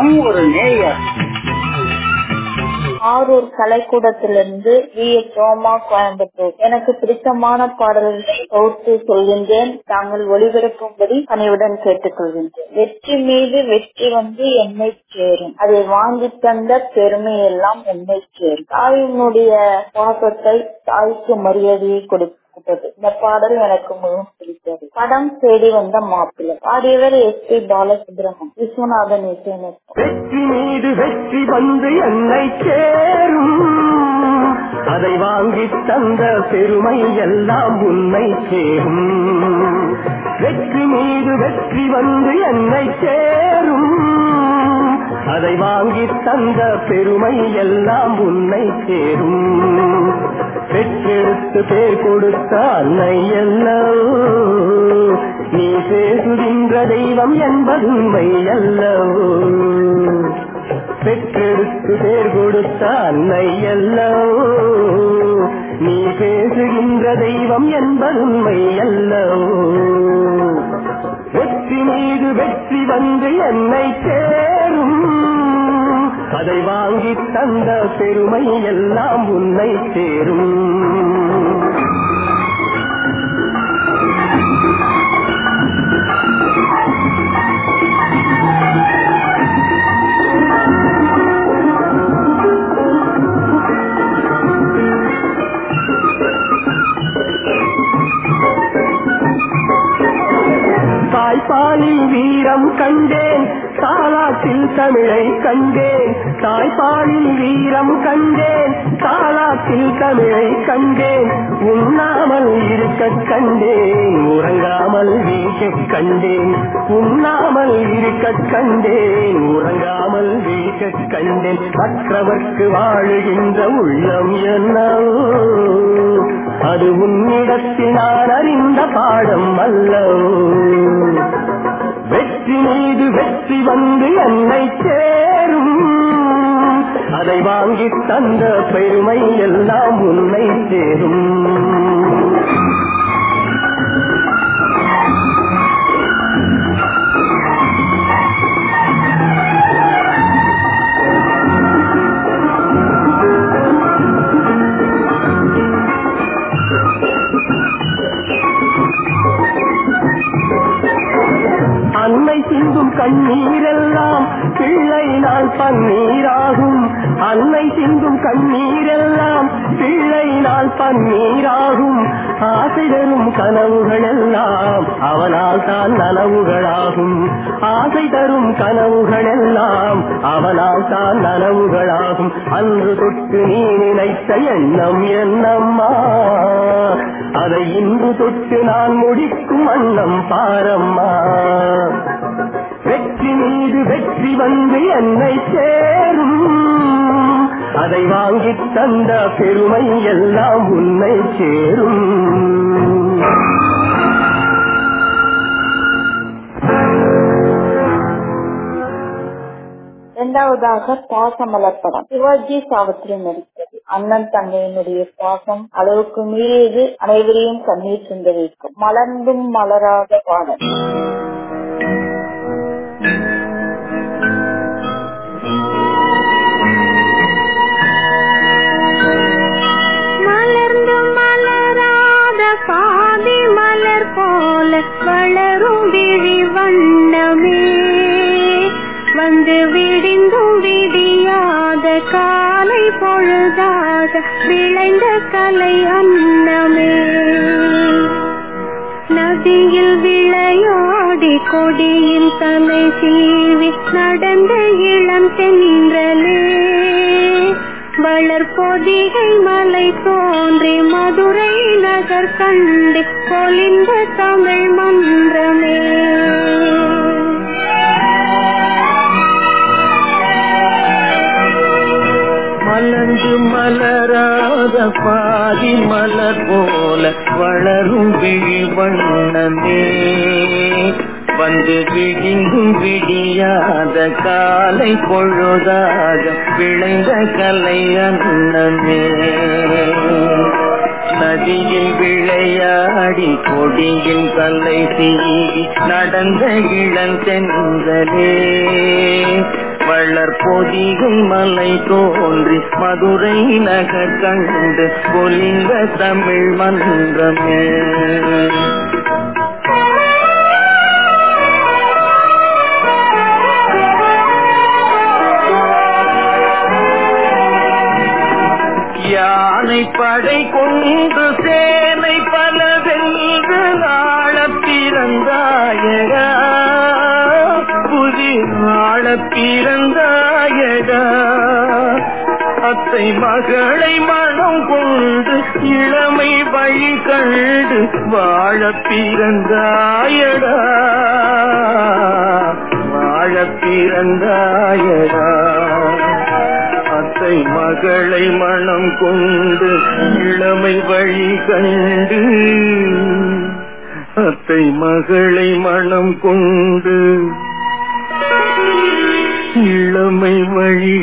நம் ஒரு நேயர். ஆரூர் கலைக்கூடத்திலிருந்து வி. எஸ் ரோமா கோயம்புத்தூர். எனக்கு பிடித்தமான பாடல்களை தொகுத்து சொல்கின்றேன். தாங்கள் ஒளிபரப்பும்படி பணிவுடன் கேட்டுக்கொள்கின்றேன். வெற்றி மீது வெற்றி வந்து என்னை சேரும். அதை வாங்கி தந்த பெருமை எல்லாம் என்னை சேரும். தாயினுடைய பாசத்தை தாய்க்கு மரியாதையை கொடுக்கும் இந்த பாடல் எனக்கு மிகவும் பிடித்தது. படம் தேடி வந்த மாப்பிள்ளை. பாடியவர் எஸ் பி பாலசுப்ரமணியம். விஸ்வநாதன் இசையமைப்பு வெற்றி மீது வெற்றி வந்து என்னை சேரும். அதை வாங்கி தந்த பெருமை எல்லாம் உன்னை சேரும். வெற்றி மீது வெற்றி வந்து என்னை சேரும். அதை வாங்கி தந்த பெருமை எல்லாம் உன்னை சேரும் பெற்றெடுத்து பேர் கொடுத்த அன்னை அல்லவோ நீ பேசுகின்ற தெய்வம் என்பதுமை அல்லவோ. பெற்றெடுத்து பேர் கொடுத்த அன்னை அல்லவோ நீ பேசுகின்ற தெய்வம் என்பதுமை அல்லவோ. வெற்றி மீது வெற்றி வந்து என்னை சேரும். அதை வாங்கி தந்த பெருமை எல்லாம் உன்னை சேரும். நான் கண்டேன் தாலாட்டில் தமிழை கண்டேன் தாய்ப்பாலில் வீரம் கண்டேன் தாலாட்டில் தமிழை கண்டேன் உண்ணாமல் இருக்க கண்டேன் உறங்காமல் வீக்க கண்டேன் உண்ணாமல் இருக்க கண்டேன் உறங்காமல் வீக்க கண்டேன் மற்றவர்க்கு வாழுகின்ற உள்ளம் என்னவோ அது உன்னிடத்தில் நான் அறிந்த பாடம் அல்லவோ வாங்கி தந்த பெருமை எல்லாம் உன்னை சேரும். அன்னை சிந்தும் கண்ணீரெல்லாம் பிள்ளை நான் பன்னீர் கண்ணீரெல்லாம் பிள்ளை நாள் பன்னீராகும். ஆசைதரும் கனவுகள் எல்லாம் அவனால் தான் நனவுகளாகும். ஆசை தரும் கனவுகள் எல்லாம் அவனால் தான் நனவுகளாகும். அன்று தொட்டு நீ நினைத்த எண்ணம் என்னம்மா? அதை இன்று தொட்டு நான் முடிக்கும் அண்ணம் பாரம்மா. வெற்றி மீது வெற்றி வந்து என்னை சேரும். அதை வாங்கி தந்த பெருமை எல்லாம் உன்னை சேரும். இரண்டாவதாக பாசமலர் படம். சிவாஜி சாவித்ரி நடித்தது. அண்ணன் தங்கையினுடைய பாசம் அளவுக்கு மீறியது. அனைவரையும் கண்ணீர் சிந்த வைக்கும் மலர்ந்தும் மலராத பாடல். மலர்ந்து விளைந்த கலை அன்னமே. நதியில் விளையாடி கொடியில் தலை சீவி நடந்த இளம் தென்றலே. வளர்பொதிகை மலை தோன்றி மதுரை நகர் கண்டு பொலிந்த தமிழ் மன்றமே. மலராத பாதி மலர் போல வளரும் விழி வண்ணமே வந்து விழிங்கும் விடியாத காலை பொழுதாக விளைந்த கலை அண்ணமே நதியில் விளையாடி கொடியில் கலை தீ நடந்த இளந்தென்றலே வளர் பொதியும் மலை தோன்றி மதுரை நகர் கண்டு பொலிந்த தமிழ் மன்றமே. யானை படை கொண்டு சேனை பல வென்று ஆள பிறந்தாயடா அத்தை மகளை மனம் கொண்டு இளமை வழி கண்டு வாழ பிறந்தாயடா. வாழ பிறந்தாயடா. அத்தை மகளை மனம் கொண்டு இளமை வழி கண்டு அத்தை மகளை மனம் கொண்டு இளமை வழி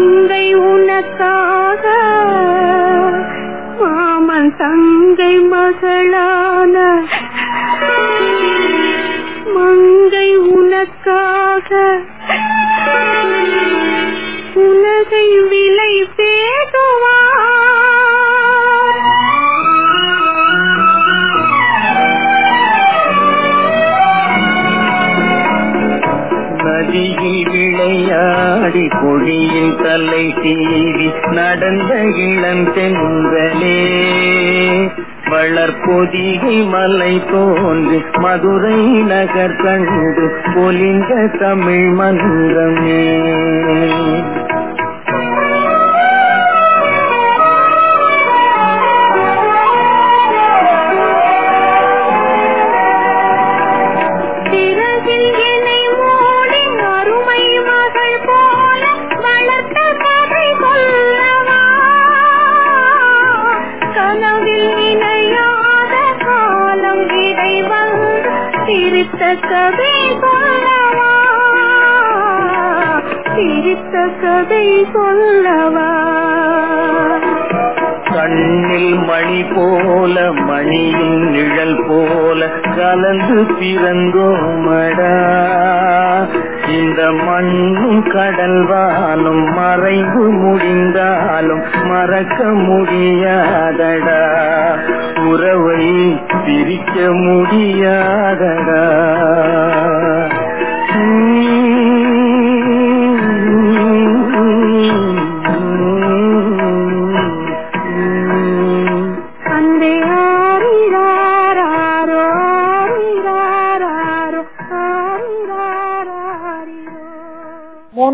மங்கை உனக்காக மாமன் தங்கை மகளான மங்கை உனக்காக. மலை தோன்று மதுரை நகர் கண்டு பொலிந்த தமிழ் மந்திரமே. 对于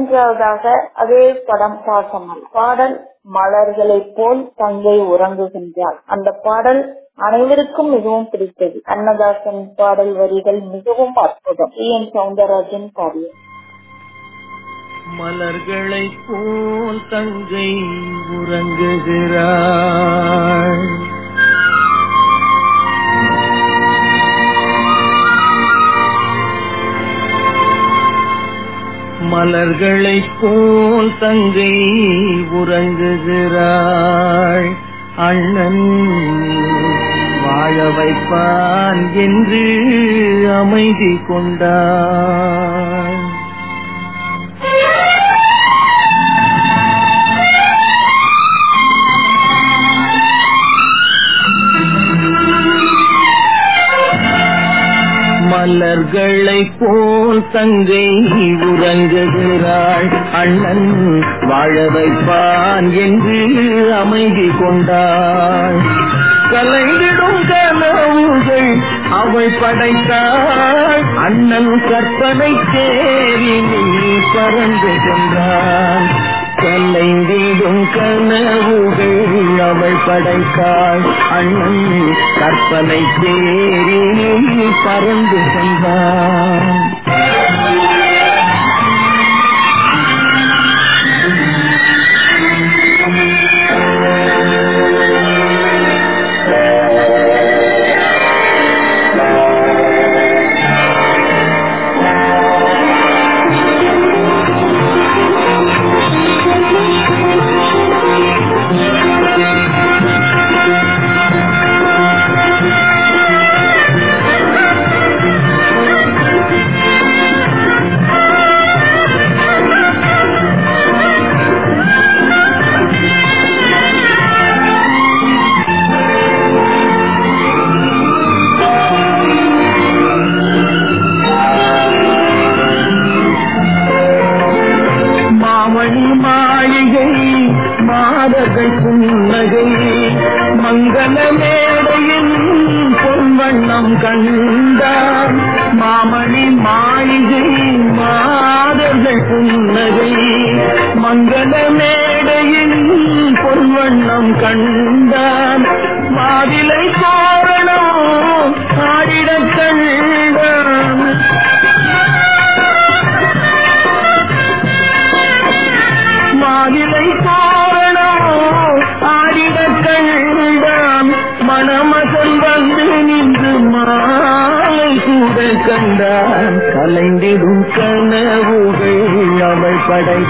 மூன்றாவதாக அதே படம் பாசமல் பாடல் மலர்களைப் போல் தங்கை உறங்குகின்றாள். அந்த பாடல் அனைவருக்கும் மிகவும் பிடித்தது. அன்னதாசன் பாடல் வரிகள் மிகவும் அற்புதம். டி. என். சவுந்தரராஜன் பாடிய மலர்களை போல் தங்கை உறங்குகிறாள். மலர்களைப் போல் தங்கை உறங்குகிறாள். அண்ணன் வாழ வைப்பான் என்று அமைதி கொண்டான் மலர்களை போ தங்கை உறங்குகிறாள். அண்ணன் வாழ வைப்பான் என்று அமைதி கொண்டாள். கலைந்திடும் கனவுகள் அவள் படைத்தாள். அண்ணன் கற்பனை தேவி பறந்து சென்றாள் கலைந்திடும் கனவுகள் அவள் படைத்தாள். அண்ணன் கற்பனை தேரி பறந்து சென்றான்.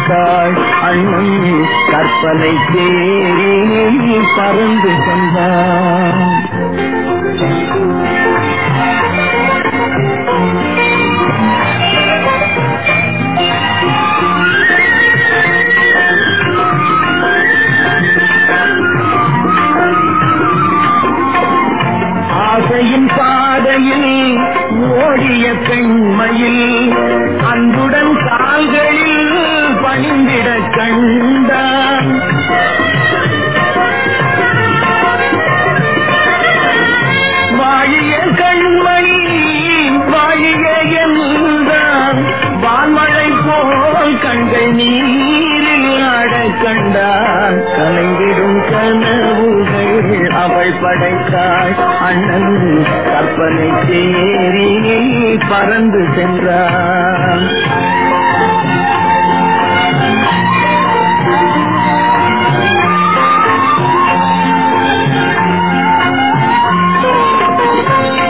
படைத்தாள் அண்ணன் கற்பனை தேறி பறந்து சென்றார் நீரில் ஆட கண்டான் கலைந்திடும் கனவுகள் அவள் படைத்தாள். அண்ணன் கற்பனை தேரி பறந்து சென்றான்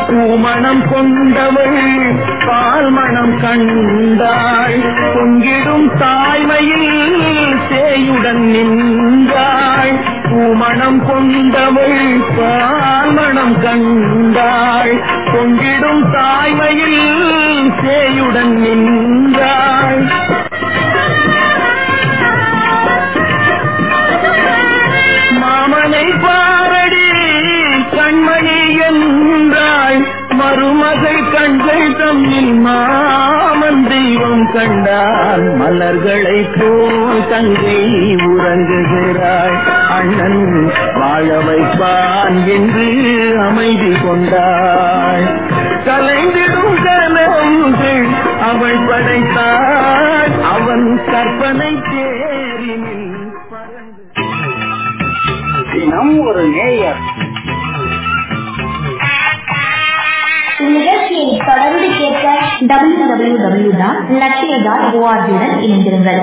பூமணம் கொண்டவள் பால் மணம் கண்டாள். பொங்கிடும் தா தாய்மையில் சேயுடன் நின்றாள். பூமணம் கொண்டவள் பால் கண்டாள். பொங்கிடும் தாய்மையில் சேயுடன் நின்றாள். தங்கை உறங்குகிறாள் அண்ணன் வாழ வைப்பான் என்று அமைதி கொண்டாள் கலைந்திடும் கனவுகள் அவள் படைத்தாள். அவன் கற்பனை தேரினில் பறந்து தினம் ஒரு நேயர். இந்நிகழ்ச்சியை தொடர்ந்து கேட்க W W W dot Lakshya dot ஓஆர்ஜியுடன் இணைந்திருங்கள்.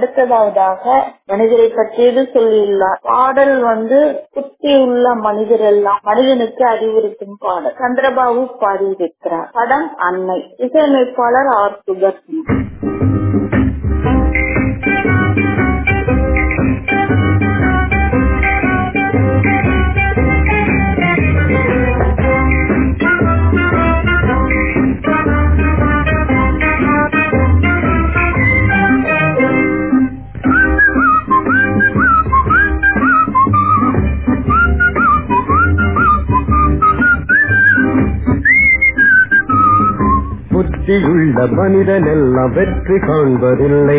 அடுத்ததாவதாக மனிதரை பற்றியது சொல்லியுள்ளார். பாடல் வந்து குத்தி உள்ள மனிதர் எல்லாம் மனிதனுக்கு அறிவுறுத்தும் பாடல். சந்திரபாபு பாடியிருக்கிறார். படம் அன்னை. இசையமைப்பாளர் ஆர். சுதர்சன். வெற்றியுள்ள மனிதன் எல்லாம் வெற்றி காண்பதில்லை.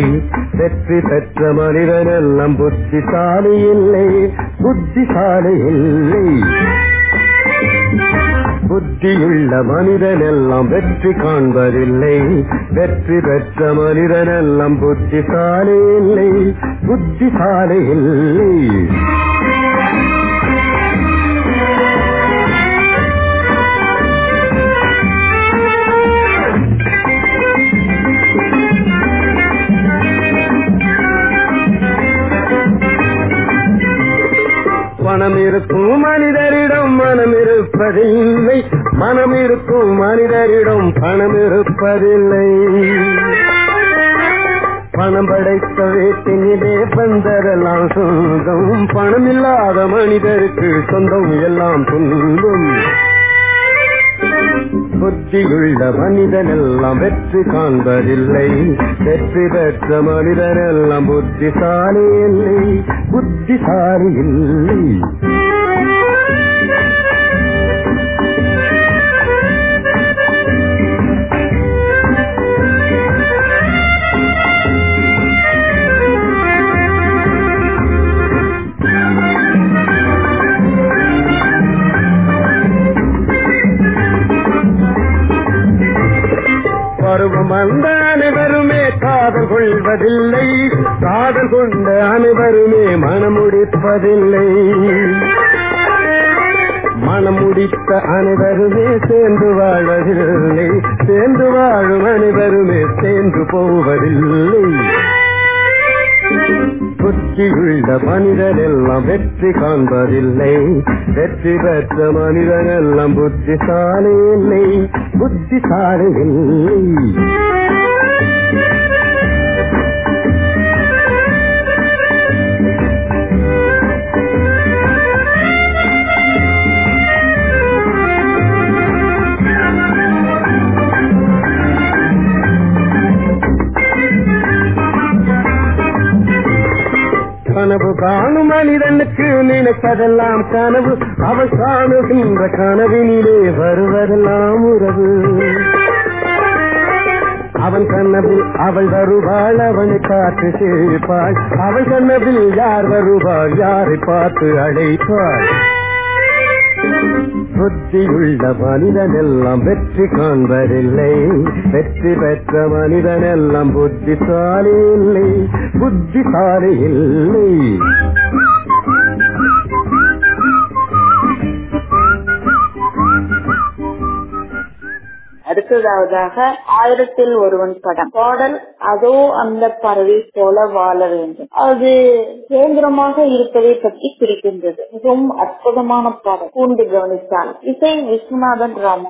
வெற்றி பெற்ற மனிதன் எல்லாம் புத்திசாலி இல்லை. புத்திசாலி இல்லை. புத்தியுள்ள மனிதனெல்லாம் வெற்றி காண்பதில்லை. வெற்றி பெற்ற மனிதனெல்லாம் புத்திசாலி இல்லை. புத்திசாலி இல்லை. இருக்கும் மனிதரிடம் மனம் இருப்பதில்லை மனம் இருக்கும் மனிதரிடம் பணம் இருப்பதில்லை பணம் படைத்த வேட்டினிலே பந்தரெல்லாம் சொந்தம். பணம் இல்லாத மனிதருக்கு சொந்தம் எல்லாம் துன்பம். புத்தியுள்ள மனிதனெல்லாம் வெற்றி காண்பதில்லை. வெற்றி பெற்ற மனிதனெல்லாம் புத்திசாலி இல்லை. புத்திசாலி இல்லை. கொண்ட அனைவருமே மனமுடிப்பதில்லை. மனமுடித்த அனைவருமே சேர்ந்து வாழ்வதில்லை. சேர்ந்து வாழும் அனைவருமே சேர்ந்து போவதில்லை. புத்தியுள்ள மனிதனெல்லாம் வெற்றி காண்பதில்லை. வெற்றி பெற்ற மனிதனெல்லாம் புத்திசாலி இல்லை. புத்திசாலி இல்லை. கனவு காணும் மனிதனுக்கு நினைப்பதெல்லாம் கனவு. அவள் காணுகின்ற கனவினிலே வருவதெல்லாம் உறவு. அவன் கண்ணவில் அவள் வருவாள் அவனை காற்று சேர்ப்பாள் அவள் கண்ணவில் யார் வருவாள் யாரை பார்த்து அழைப்பாள்? புத்தியுள்ள மனிதன் எல்லாம் வெற்றி காண்பதில்லை. வெற்றி பெற்ற மனிதன் எல்லாம் புத்திசாலி இல்லை புத்திசாலி இல்லை அடுத்ததாவதாக ஆயிரத்தில் ஒருவன் படம். பாடல் அதோ அந்த பறவை போல வாழ வேண்டும். அது சுதந்திரமாக இருப்பதை பற்றி குறிக்கின்றது. மிகவும் அற்புதமான பாடல். கூண்டு கவனித்தால். இசை விஸ்வநாதன் ராமன்.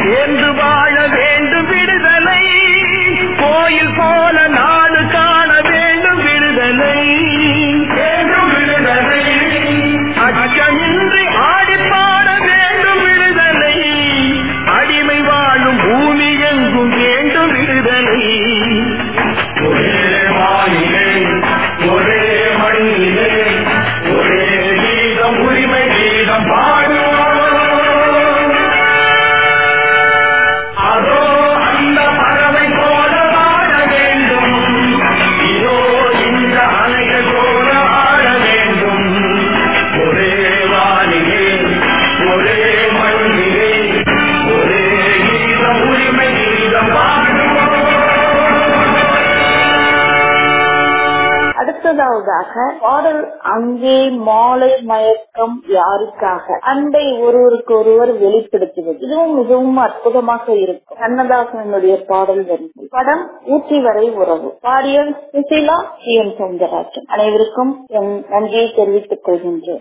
சேர்ந்து வாழ பாடல் அங்கே மாலை மயக்கம் யாருக்காக? அன்பை ஒருவருக்கு ஒருவர் வெளிப்படுத்துவது. இதுவும் மிகவும் அற்புதமாக இருக்கும். கண்ணதாசனுடைய பாடல் வரிகள். படம் ஊட்டி வரை உறவு. பாடியல் சுசிலா சி என் சௌந்தரராஜன். அனைவருக்கும் என் நன்றியை தெரிவித்துக் கொள்கின்றேன்.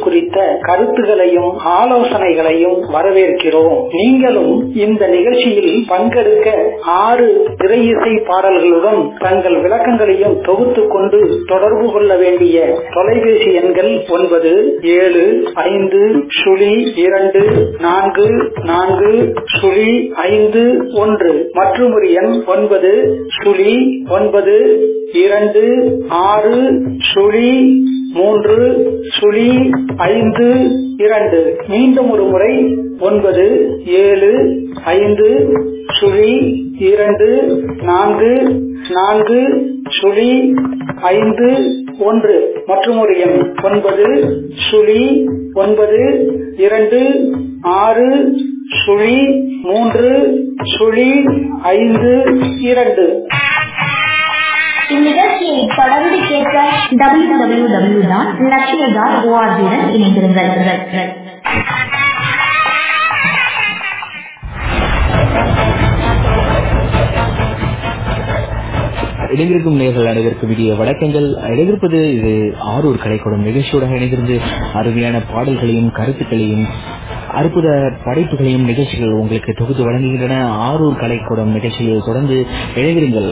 குறித்த கருத்துகளையும் ஆலோசனைகளையும் வரவேற்கிறோம். நீங்களும் இந்த நிகழ்ச்சியில் பங்கெடுக்க ஆறு திரையிசை இசை பாடல்களுடன் தங்கள் விளக்கங்களையும் தொகுத்து கொண்டு தொடர்பு கொள்ள வேண்டிய தொலைபேசி எண்கள் ஒன்பது ஏழு ஐந்து சுழி இரண்டு நான்கு நான்கு சுழி ஐந்து ஒன்று. மற்றும் ஒரு எண் ஒன்பது சுழி ஒன்பது இரண்டு ஆறு சுழி மூன்று சுழி ஐந்து இரண்டு. மீண்டும் ஒரு முறை ஒன்பது ஏழு ஐந்து சுழி இரண்டு நான்கு நான்கு சுழி ஐந்து ஒன்று. மற்றும் ஒரு எண். ஒன்பது சுழி ஒன்பது இரண்டு ஆறு சுழி மூன்று சுழி ஐந்து இரண்டு. இந்நிகழ்ச்சியை தொடர்ந்து கேட்க W W W dot Lakshya dot ஓஆர்ஜியுடன் இணைந்திருங்கள். இணைந்திருக்கும் நேர்கள் அனைவருக்கும் இடையே வணக்கங்கள். இணைந்திருப்பது இது ஆரூர் கலைக்கூடம் நிகழ்ச்சியோட இணைந்திருந்து அருமையான பாடல்களையும் கருத்துக்களையும் அற்புத படைப்புகளையும் நிகழ்ச்சிகள் உங்களுக்கு தொகுத்து வழங்குகின்றன. ஆரூர் கலைக்கூடம் நிகழ்ச்சியை தொடர்ந்து இணைந்திருங்கள்